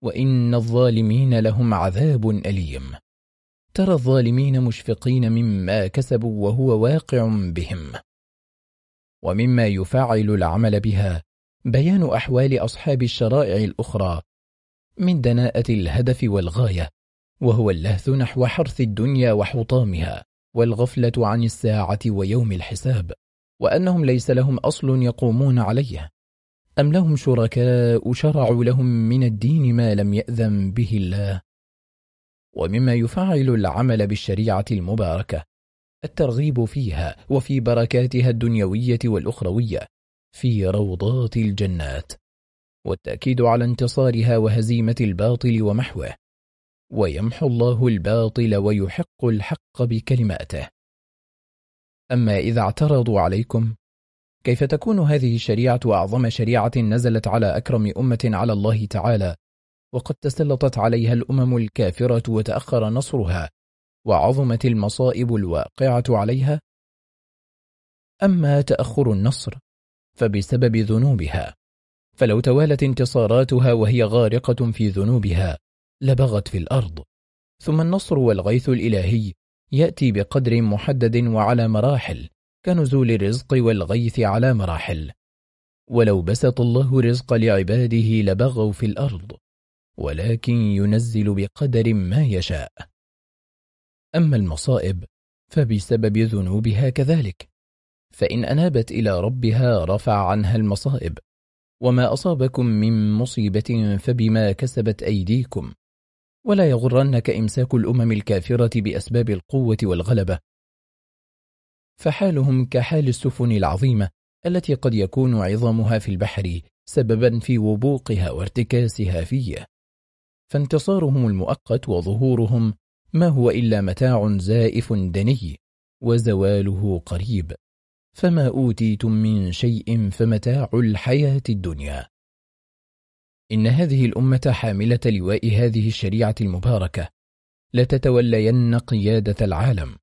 Speaker 1: وإن الظالمين لهم عذاب أليم ترى الظالمين مشفقين مما كسبوا وهو واقع بهم ومما يفعل العمل بها بيان أحوال أصحاب الشرائع الأخرى من دناءة الهدف والغاية وهو اللهث نحو حرث الدنيا وحطامها والغفلة عن الساعة ويوم الحساب وأنهم ليس لهم أصل يقومون عليه أم لهم شركاء شرعوا لهم من الدين ما لم يأذن به الله ومما يفعل العمل بالشريعة المباركة الترغيب فيها وفي بركاتها الدنيوية والأخروية في روضات الجنات والتأكيد على انتصارها وهزيمة الباطل ومحوه ويمحو الله الباطل ويحق الحق بكلماته أما إذا اعترضوا عليكم كيف تكون هذه الشريعة أعظم شريعة نزلت على أكرم أمة على الله تعالى وقد تسلطت عليها الأمم الكافرة وتأخر نصرها وعظمت المصائب الواقعة عليها أما تأخر النصر فبسبب ذنوبها فلو توالت انتصاراتها وهي غارقة في ذنوبها لبغت في الأرض ثم النصر والغيث الإلهي يأتي بقدر محدد وعلى مراحل كنزول الرزق والغيث على مراحل ولو بسط الله رزق لعباده لبغوا في الأرض ولكن ينزل بقدر ما يشاء أما المصائب فبسبب ذنوبها كذلك فإن أنابت إلى ربها رفع عنها المصائب وما أصابكم من مصيبة فبما كسبت أيديكم ولا يغرنك إمساك الأمم الكافرة بأسباب القوة والغلبة فحالهم كحال السفن العظيمة التي قد يكون عظمها في البحر سببا في وبوقها وارتكاسها فيه فانتصارهم المؤقت وظهورهم ما هو إلا متاع زائف دني وزواله قريب فما أوتيتم من شيء فمتاع الحياة الدنيا إن هذه الأمة حاملة لواء هذه الشريعة المباركة لتتولين قيادة العالم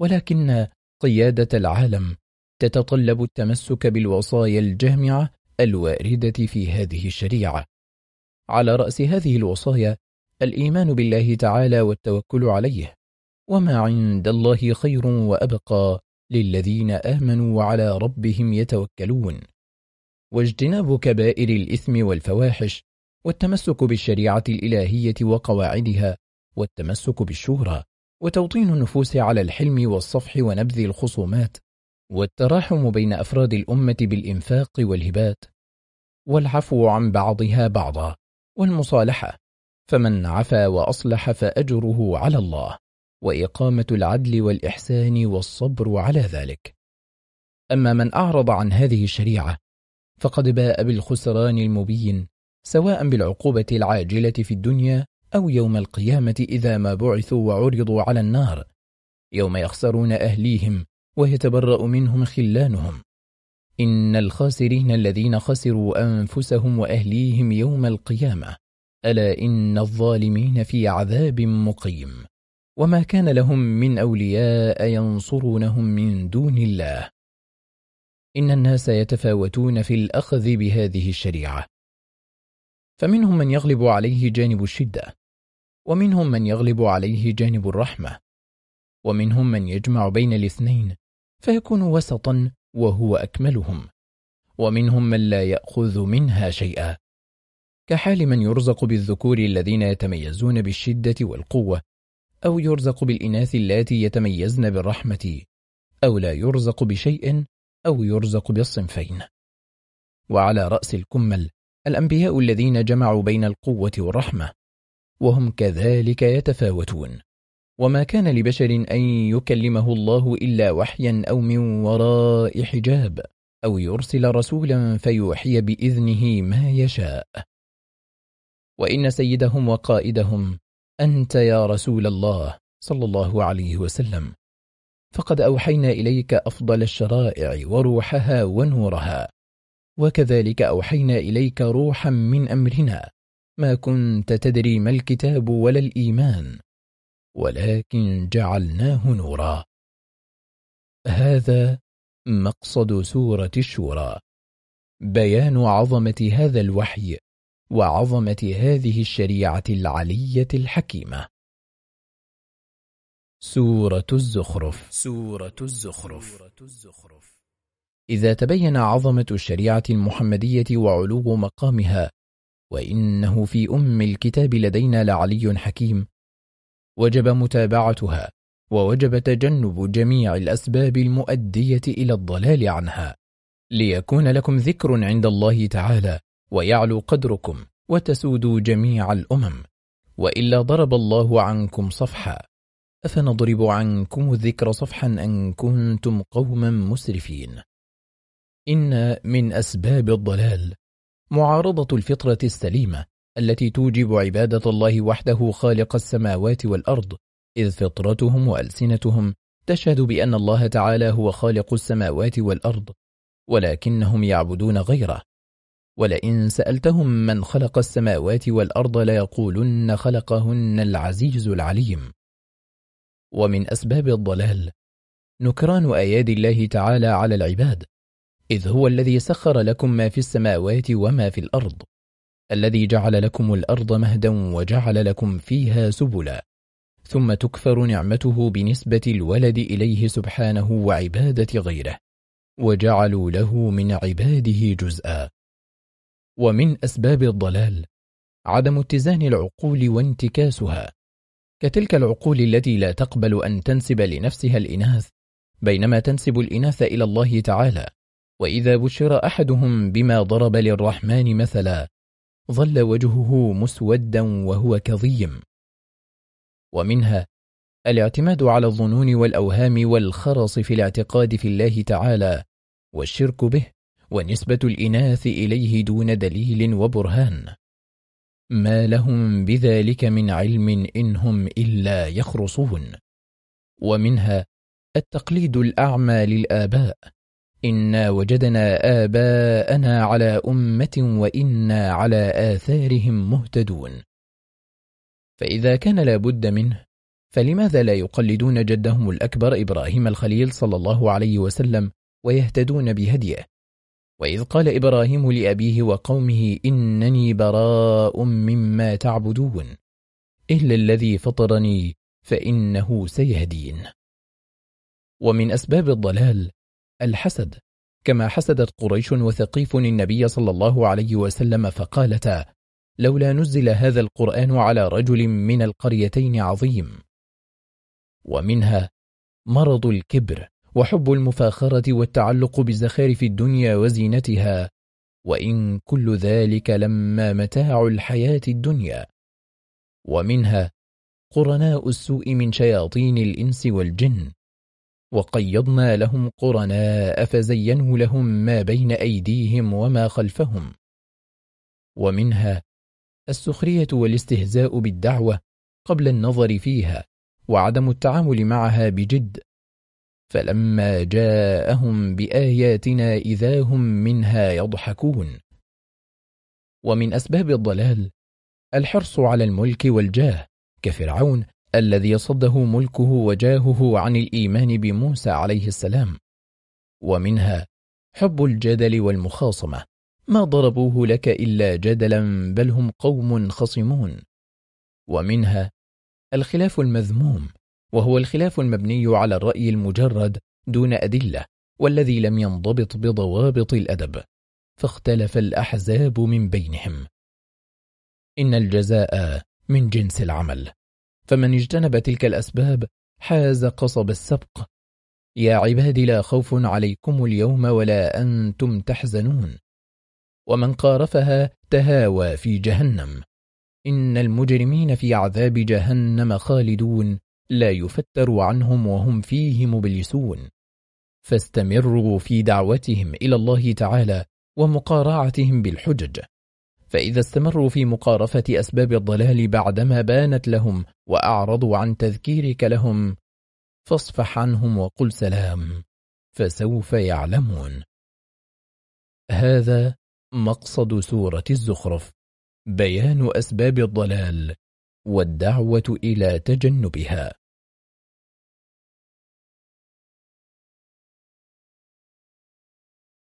Speaker 1: ولكن قيادة العالم تتطلب التمسك بالوصايا الجامعة الواردة في هذه الشريعة على رأس هذه الوصايا الإيمان بالله تعالى والتوكل عليه وما عند الله خير وأبقى للذين آمنوا وعلى ربهم يتوكلون واجتناب كبائر الإثم والفواحش والتمسك بالشريعة الإلهية وقواعدها والتمسك بالشهرة وتوطين النفوس على الحلم والصفح ونبذ الخصومات والتراحم بين أفراد الأمة بالإنفاق والهبات والعفو عن بعضها بعضا والمصالحة فمن عفا وأصلح فأجره على الله وإقامة العدل والإحسان والصبر على ذلك أما من أعرض عن هذه الشريعة فقد باء بالخسران المبين سواء بالعقوبة العاجلة في الدنيا أو يوم القيامة إذا ما بعثوا وعرضوا على النار يوم يخسرون أهليهم ويتبرأ منهم خلانهم إن الخاسرين الذين خسروا أنفسهم وأهليهم يوم القيامة ألا إن الظالمين في عذاب مقيم وما كان لهم من أولياء ينصرونهم من دون الله إن الناس يتفاوتون في الأخذ بهذه الشريعة فمنهم من يغلب عليه جانب الشدة ومنهم من يغلب عليه جانب الرحمة ومنهم من يجمع بين الاثنين فيكون وسطا وهو أكملهم ومنهم من لا يأخذ منها شيئا كحال من يرزق بالذكور الذين يتميزون بالشدة والقوة أو يرزق بالإناث اللاتي يتميزن بالرحمة أو لا يرزق بشيء أو يرزق بالصنفين وعلى رأس الكمل الأنبياء الذين جمعوا بين القوة والرحمة وهم كذلك يتفاوتون وما كان لبشر أن يكلمه الله إلا وحيا أو من وراء حجاب أو يرسل رسولا فيوحي بإذنه ما يشاء وإن سيدهم وقائدهم أنت يا رسول الله صلى الله عليه وسلم فقد أوحينا إليك أفضل الشرائع وروحها ونورها وكذلك أوحينا إليك روحا من أمرنا ما كنت تدري ما الكتاب ولا الإيمان ولكن جعلناه نورا هذا مقصد سورة الشورى بيان عظمة هذا الوحي وعظمة هذه الشريعة العلية الحكيمة سورة الزخرف سورة الزخرف إذا تبين عظمة الشريعة المحمدية وعلو مقامها وإنه في أم الكتاب لدينا لعلي حكيم وجب متابعتها ووجب تجنب جميع الأسباب المؤدية إلى الضلال عنها ليكون لكم ذكر عند الله تعالى ويعلو قدركم وتسودوا جميع الأمم وإلا ضرب الله عنكم صفحا أفنضرب عنكم الذكر صفحا أن كنتم قوما مسرفين إن من أسباب الضلال معارضة الفطرة السليمة التي توجب عبادة الله وحده خالق السماوات والأرض إذ فطرتهم وألسنتهم تشهد بأن الله تعالى هو خالق السماوات والأرض ولكنهم يعبدون غيره ولئن سألتهم من خلق السماوات والأرض ليقولن خلقهن العزيز العليم ومن أسباب الضلال نكران أياد الله تعالى على العباد إذ هو الذي سخر لكم ما في السماوات وما في الأرض الذي جعل لكم الأرض مهدا وجعل لكم فيها سبلا ثم تكفر نعمته بنسبة الولد إليه سبحانه وعبادة غيره وجعلوا له من عباده جزءا ومن أسباب الضلال عدم اتزان العقول وانتكاسها كتلك العقول التي لا تقبل أن تنسب لنفسها الإناث بينما تنسب الإناث إلى الله تعالى وإذا بشر أحدهم بما ضرب للرحمن مثلا ظل وجهه مسودا وهو كظيم ومنها الاعتماد على الظنون والأوهام والخرص في الاعتقاد في الله تعالى والشرك به ونسبة الإناث إليه دون دليل وبرهان ما لهم بذلك من علم إنهم إلا يخرصون ومنها التقليد الأعمى للآباء إنا وجدنا آباءنا على أمة وإنا على آثارهم مهتدون فإذا كان لابد منه فلماذا لا يقلدون جدهم الأكبر إبراهيم الخليل صلى الله عليه وسلم ويهتدون بهديه وإذ قال إبراهيم لأبيه وقومه إنني براء مما تعبدون إلا الذي فطرني فإنه سيهدين ومن أسباب الضلال الحسد كما حسدت قريش وثقيف النبي صلى الله عليه وسلم فقالتا لولا نزل هذا القرآن على رجل من القريتين عظيم ومنها مرض الكبر وحب المفاخرة والتعلق بزخارف الدنيا وزينتها وإن كل ذلك لما متاع الحياة الدنيا ومنها قرناء السوء من شياطين الإنس والجن وقيضنا لهم قرناء فزينوا لهم ما بين أيديهم وما خلفهم ومنها السخرية والاستهزاء بالدعوة قبل النظر فيها وعدم التعامل معها بجد فلما جاءهم بآياتنا إذا هم منها يضحكون ومن أسباب الضلال الحرص على الملك والجاه كفرعون الذي صده ملكه وجاهه عن الإيمان بموسى عليه السلام ومنها حب الجدل والمخاصمة ما ضربوه لك إلا جدلا بل هم قوم خصمون ومنها الخلاف المذموم وهو الخلاف المبني على الرأي المجرد دون أدلة والذي لم ينضبط بضوابط الأدب فاختلف الأحزاب من بينهم إن الجزاء من جنس العمل فمن اجتنب تلك الأسباب حاز قصب السبق يا عبادي لا خوف عليكم اليوم ولا أنتم تحزنون ومن قارفها تهاوى في جهنم إن المجرمين في عذاب جهنم خالدون لا يفتر عنهم وهم فيه مبلسون فاستمروا في دعوتهم إلى الله تعالى ومقارعتهم بالحجج فإذا استمروا في مقارفة أسباب الضلال بعدما بانت لهم وأعرضوا عن تذكيرك لهم فاصفح عنهم وقل سلام فسوف يعلمون هذا مقصد سورة الزخرف بيان أسباب الضلال والدعوة إلى تجنبها